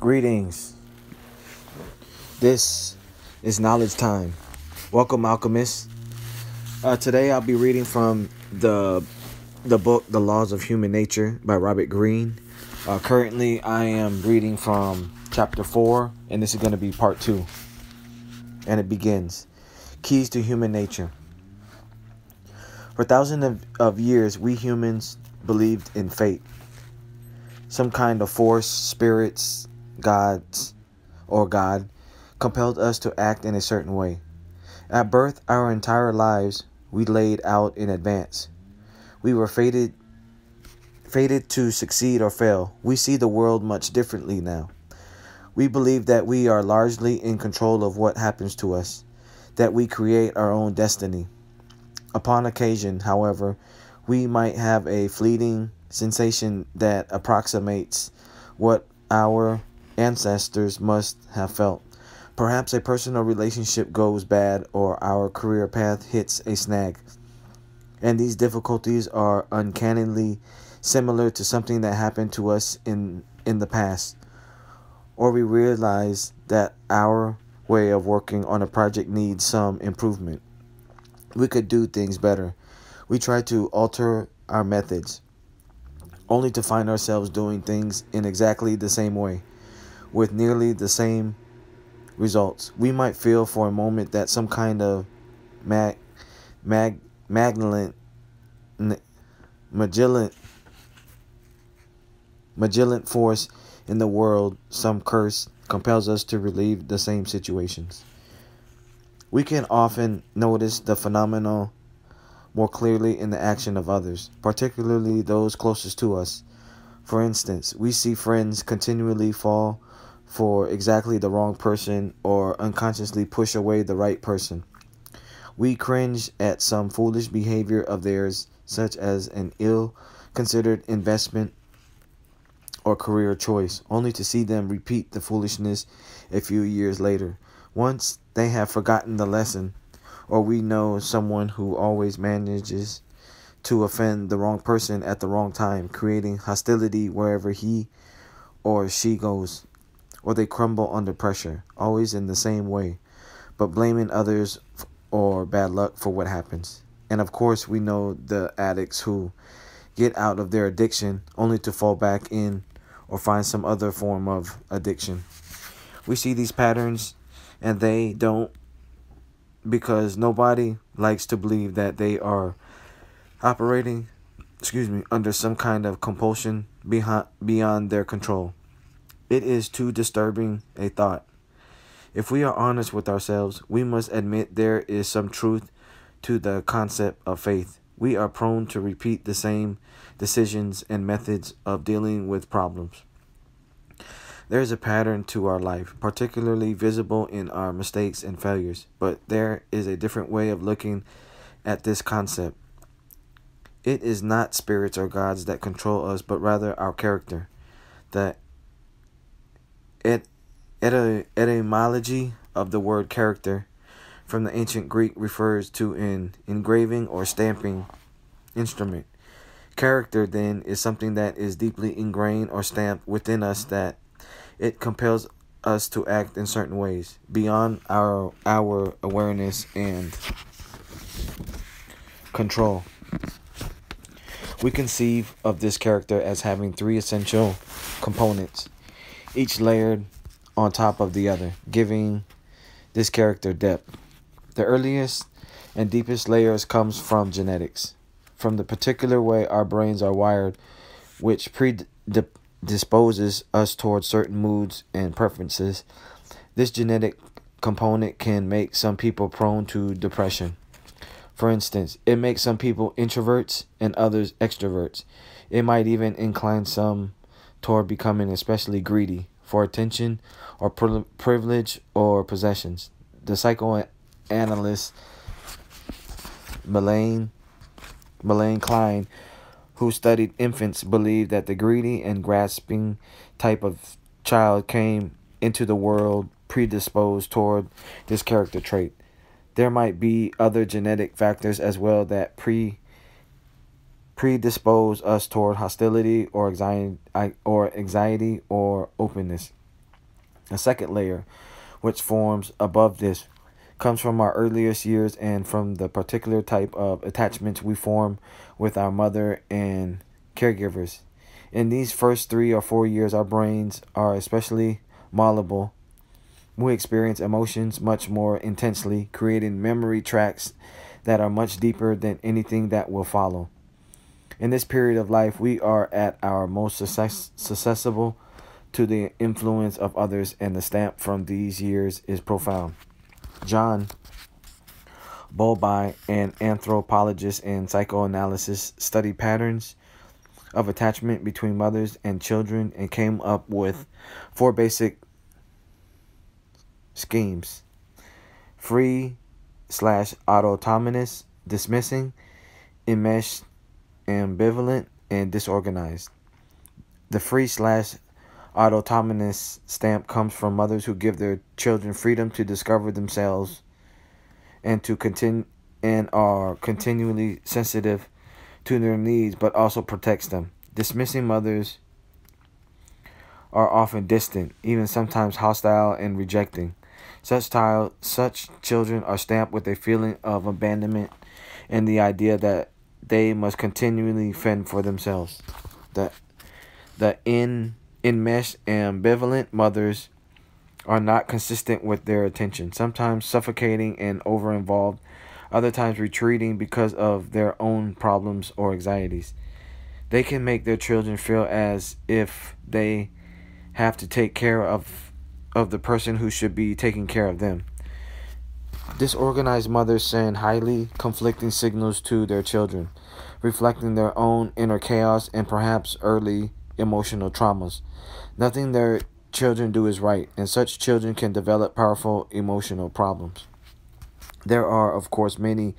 Greetings. This is knowledge time. Welcome, alchemists. Uh, today I'll be reading from the the book "The Laws of Human Nature" by Robert Greene. Uh, currently, I am reading from chapter four, and this is going to be part two. And it begins: Keys to Human Nature. For thousands of, of years, we humans believed in fate, some kind of force, spirits, gods, or God compelled us to act in a certain way. At birth, our entire lives we laid out in advance. We were fated fated to succeed or fail. We see the world much differently now. We believe that we are largely in control of what happens to us, that we create our own destiny. Upon occasion, however, we might have a fleeting sensation that approximates what our ancestors must have felt. Perhaps a personal relationship goes bad or our career path hits a snag. And these difficulties are uncannily similar to something that happened to us in, in the past. Or we realize that our way of working on a project needs some improvement. We could do things better. We try to alter our methods, only to find ourselves doing things in exactly the same way with nearly the same results. We might feel for a moment that some kind of mag, mag, Magellan, Magellan, Magellan force in the world, some curse, compels us to relieve the same situations. We can often notice the phenomenon more clearly in the action of others, particularly those closest to us. For instance, we see friends continually fall for exactly the wrong person or unconsciously push away the right person. We cringe at some foolish behavior of theirs, such as an ill considered investment or career choice, only to see them repeat the foolishness a few years later. Once they have forgotten the lesson, or we know someone who always manages to offend the wrong person at the wrong time, creating hostility wherever he or she goes or they crumble under pressure, always in the same way, but blaming others or bad luck for what happens. And of course, we know the addicts who get out of their addiction only to fall back in or find some other form of addiction. We see these patterns and they don't because nobody likes to believe that they are operating excuse me under some kind of compulsion behind beyond their control it is too disturbing a thought. If we are honest with ourselves, we must admit there is some truth to the concept of faith. We are prone to repeat the same decisions and methods of dealing with problems. There is a pattern to our life, particularly visible in our mistakes and failures, but there is a different way of looking at this concept. It is not spirits or gods that control us, but rather our character. The et, et, etymology of the word character from the ancient Greek refers to an engraving or stamping instrument. Character, then, is something that is deeply ingrained or stamped within us that it compels us to act in certain ways beyond our our awareness and control. We conceive of this character as having three essential components each layered on top of the other, giving this character depth. The earliest and deepest layers comes from genetics, from the particular way our brains are wired, which predisposes us towards certain moods and preferences. This genetic component can make some people prone to depression. For instance, it makes some people introverts and others extroverts. It might even incline some toward becoming especially greedy for attention or privilege or possessions. The psychoanalyst Melanie, Melanie Klein, who studied infants, believed that the greedy and grasping type of child came into the world predisposed toward this character trait. There might be other genetic factors as well that pre predispose us toward hostility or anxiety or anxiety or openness. A second layer, which forms above this, comes from our earliest years and from the particular type of attachments we form with our mother and caregivers. In these first three or four years, our brains are especially malleable. We experience emotions much more intensely, creating memory tracks that are much deeper than anything that will follow. In this period of life, we are at our most success- susceptible to the influence of others, and the stamp from these years is profound. John Bowlby, an anthropologist and psychoanalysis, studied patterns of attachment between mothers and children and came up with four basic schemes free slash autonomous, dismissing, enmeshed, ambivalent, and disorganized. The free slash autonomous stamp comes from mothers who give their children freedom to discover themselves and to continue and are continually sensitive to their needs but also protects them. Dismissing mothers are often distant, even sometimes hostile and rejecting. Such child, such children are stamped with a feeling of abandonment and the idea that they must continually fend for themselves. The the in enmeshed ambivalent mothers are not consistent with their attention, sometimes suffocating and over involved, other times retreating because of their own problems or anxieties. They can make their children feel as if they have to take care of of the person who should be taking care of them. Disorganized mothers send highly conflicting signals to their children, reflecting their own inner chaos and perhaps early emotional traumas. Nothing their children do is right, and such children can develop powerful emotional problems. There are, of course, many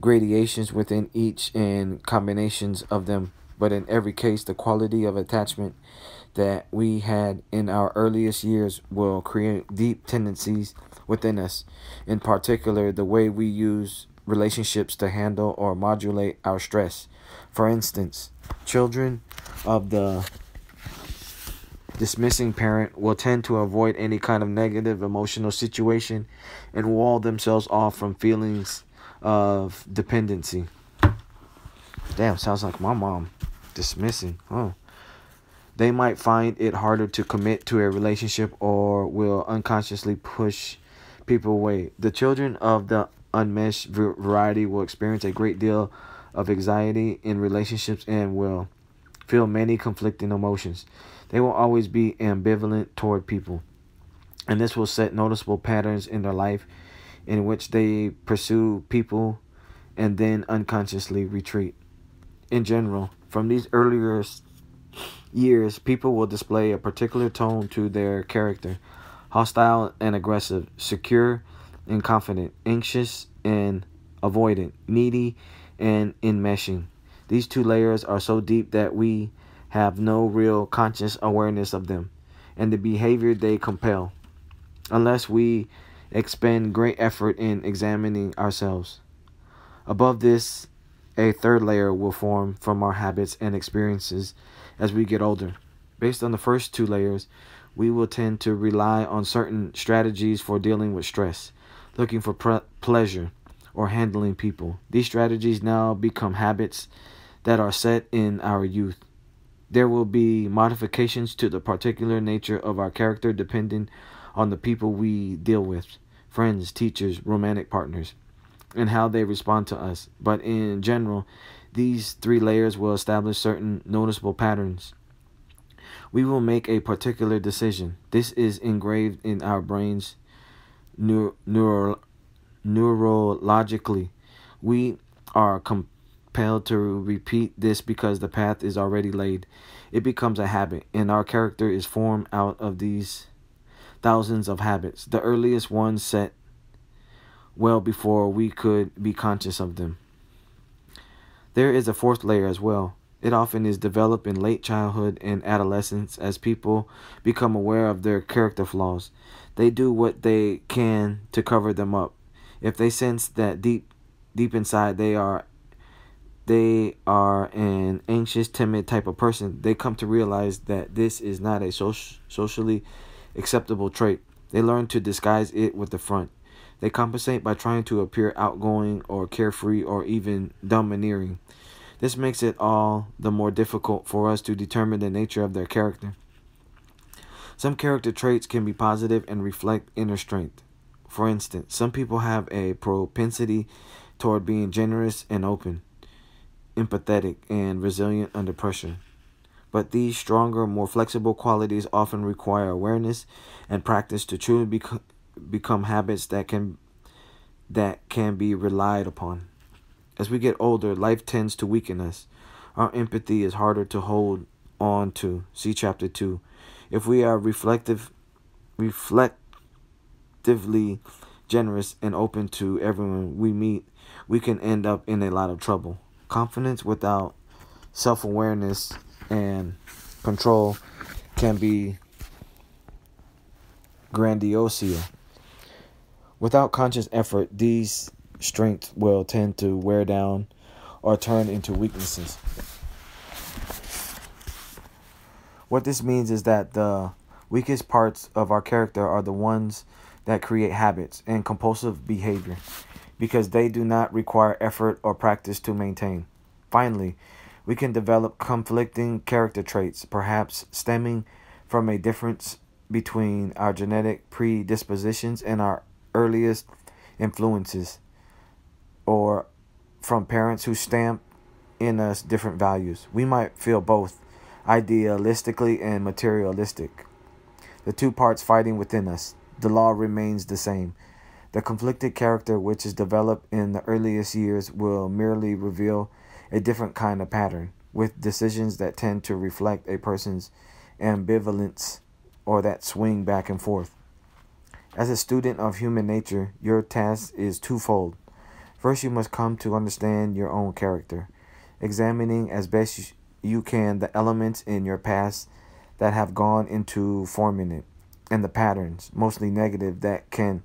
gradations within each and combinations of them, but in every case, the quality of attachment that we had in our earliest years will create deep tendencies within us. In particular, the way we use relationships to handle or modulate our stress. For instance, children of the dismissing parent will tend to avoid any kind of negative emotional situation and wall themselves off from feelings of dependency. Damn, sounds like my mom. Dismissing. Oh. They might find it harder to commit to a relationship or will unconsciously push people away. The children of the unmeshed variety will experience a great deal of anxiety in relationships and will feel many conflicting emotions. They will always be ambivalent toward people, and this will set noticeable patterns in their life in which they pursue people and then unconsciously retreat. In general, from these earlier years, people will display a particular tone to their character hostile and aggressive, secure and confident, anxious and avoidant, needy and enmeshing. These two layers are so deep that we have no real conscious awareness of them and the behavior they compel, unless we expend great effort in examining ourselves. Above this, a third layer will form from our habits and experiences as we get older. Based on the first two layers, we will tend to rely on certain strategies for dealing with stress, looking for pleasure, or handling people. These strategies now become habits that are set in our youth. There will be modifications to the particular nature of our character depending on the people we deal with friends, teachers, romantic partners, and how they respond to us. But in general, these three layers will establish certain noticeable patterns. We will make a particular decision. This is engraved in our brains neuro, neuro, neurologically. We are compelled to repeat this because the path is already laid. It becomes a habit, and our character is formed out of these thousands of habits, the earliest ones set well before we could be conscious of them. There is a fourth layer as well. It often is developed in late childhood and adolescence as people become aware of their character flaws. They do what they can to cover them up. If they sense that deep deep inside they are they are an anxious, timid type of person, they come to realize that this is not a social, socially acceptable trait. They learn to disguise it with the front. They compensate by trying to appear outgoing or carefree or even domineering. This makes it all the more difficult for us to determine the nature of their character. Some character traits can be positive and reflect inner strength. For instance, some people have a propensity toward being generous and open, empathetic, and resilient under pressure. But these stronger, more flexible qualities often require awareness and practice to truly bec- become habits that can that can be relied upon. As we get older, life tends to weaken us. Our empathy is harder to hold on to. See chapter 2. If we are reflective reflectively generous and open to everyone we meet, we can end up in a lot of trouble. Confidence without self awareness and control can be grandiosia. Without conscious effort, these strengths will tend to wear down or turn into weaknesses. What this means is that the weakest parts of our character are the ones that create habits and compulsive behavior because they do not require effort or practice to maintain. Finally, we can develop conflicting character traits, perhaps stemming from a difference between our genetic predispositions and our earliest influences, or from parents who stamp in us different values. We might feel both idealistically and materialistic, the two parts fighting within us. The law remains the same. The conflicted character which is developed in the earliest years will merely reveal a different kind of pattern, with decisions that tend to reflect a person's ambivalence or that swing back and forth. As a student of human nature, your task is twofold. First, you must come to understand your own character, examining as best you can the elements in your past that have gone into forming it, and the patterns, mostly negative, that can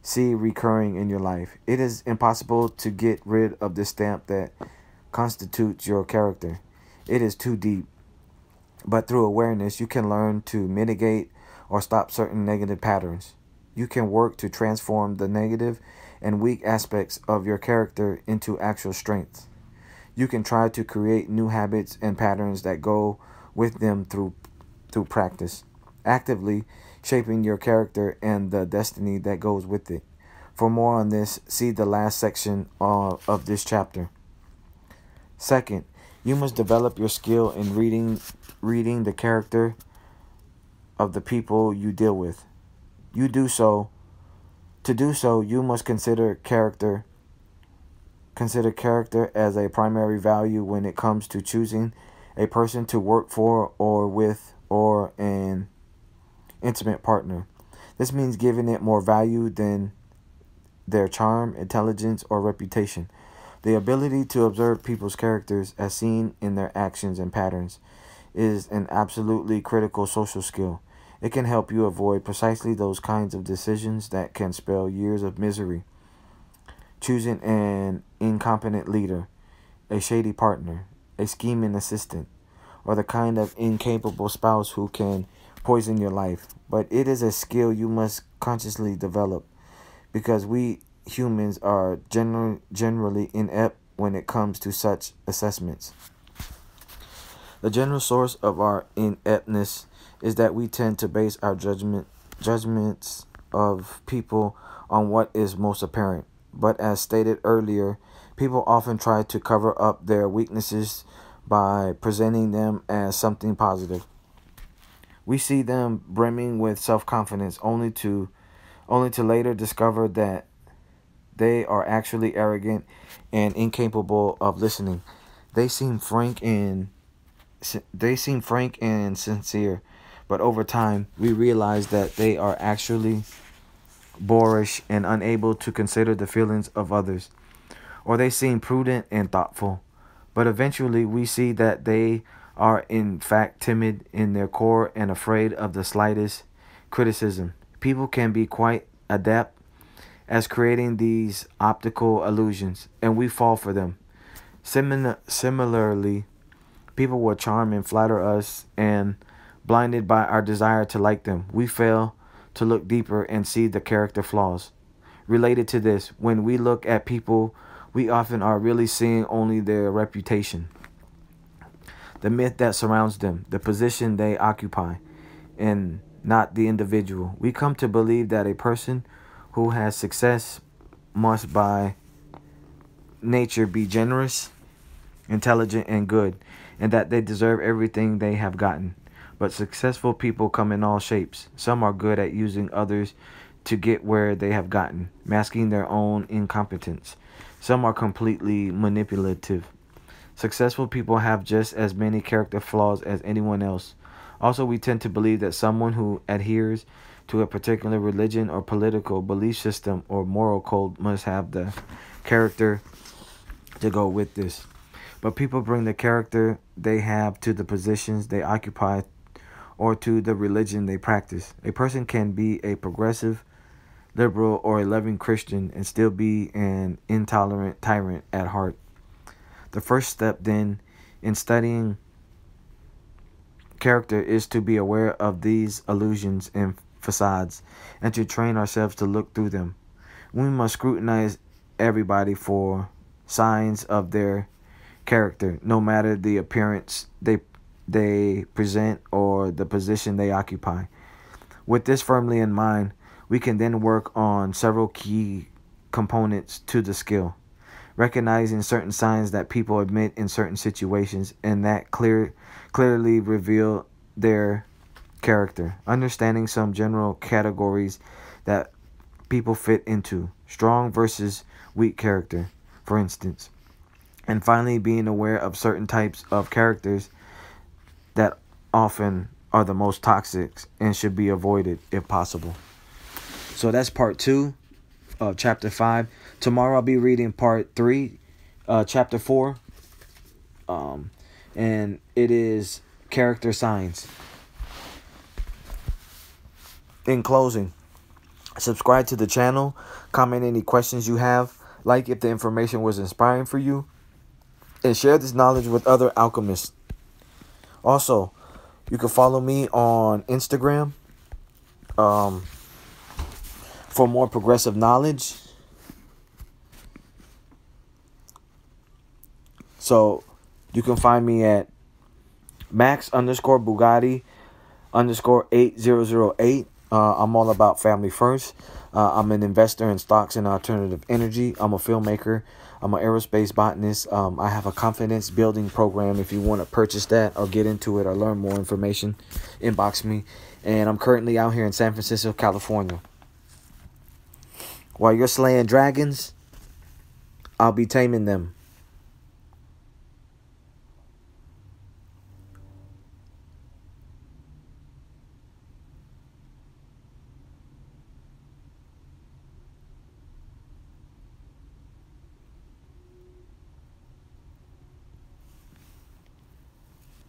see recurring in your life. It is impossible to get rid of the stamp that constitutes your character. It is too deep. But through awareness, you can learn to mitigate or stop certain negative patterns. You can work to transform the negative and weak aspects of your character into actual strengths. You can try to create new habits and patterns that go with them through through practice. Actively, shaping your character and the destiny that goes with it. For more on this, see the last section of, of this chapter. Second, you must develop your skill in reading reading the character of the people you deal with. You do so to do so, you must consider character consider character as a primary value when it comes to choosing a person to work for or with or an intimate partner. This means giving it more value than their charm, intelligence, or reputation. The ability to observe people's characters as seen in their actions and patterns is an absolutely critical social skill. It can help you avoid precisely those kinds of decisions that can spell years of misery. Choosing an incompetent leader, a shady partner, a scheming assistant, or the kind of incapable spouse who can poison your life, but it is a skill you must consciously develop because we humans are generally generally inept when it comes to such assessments. The general source of our ineptness is that we tend to base our judgment judgments of people on what is most apparent. But as stated earlier, people often try to cover up their weaknesses by presenting them as something positive. We see them brimming with self-confidence only to only to later discover that they are actually arrogant and incapable of listening. They seem frank and they seem frank and sincere, but over time we realize that they are actually boorish and unable to consider the feelings of others. Or they seem prudent and thoughtful, but eventually we see that they are in fact timid in their core and afraid of the slightest criticism. People can be quite adept as creating these optical illusions, and we fall for them. Similar, similarly, people will charm and flatter us, and blinded by our desire to like them. We fail to look deeper and see the character flaws. Related to this, when we look at people, we often are really seeing only their reputation, the myth that surrounds them, the position they occupy, and not the individual. We come to believe that a person who has success must by nature be generous, intelligent, and good, and that they deserve everything they have gotten. But successful people come in all shapes. Some are good at using others to get where they have gotten, masking their own incompetence. Some are completely manipulative. Successful people have just as many character flaws as anyone else. Also, we tend to believe that someone who adheres to a particular religion or political belief system or moral code must have the character to go with this. But people bring the character they have to the positions they occupy or to the religion they practice. A person can be a progressive, liberal, or a loving Christian and still be an intolerant tyrant at heart. The first step, then, in studying character is to be aware of these illusions and facades and to train ourselves to look through them. We must scrutinize everybody for signs of their character, no matter the appearance they they present or the position they occupy. With this firmly in mind, we can then work on several key components to the skill. Recognizing certain signs that people admit in certain situations and that clear clearly reveal their character. Understanding some general categories that people fit into. Strong versus weak character for instance. And finally, being aware of certain types of characters that often are the most toxic and should be avoided if possible. So that's part two of chapter five. Tomorrow I'll be reading part three, uh, chapter four. Um, and it is character signs. In closing, subscribe to the channel, comment any questions you have like if the information was inspiring for you, and share this knowledge with other alchemists. Also, you can follow me on Instagram um, for more progressive knowledge. So you can find me at max underscore Bugatti underscore 8008. Uh, I'm all about family first. Uh, I'm an investor in stocks and alternative energy. I'm a filmmaker. I'm an aerospace botanist. Um, I have a confidence building program. If you want to purchase that or get into it or learn more information, inbox me. And I'm currently out here in San Francisco, California. While you're slaying dragons, I'll be taming them.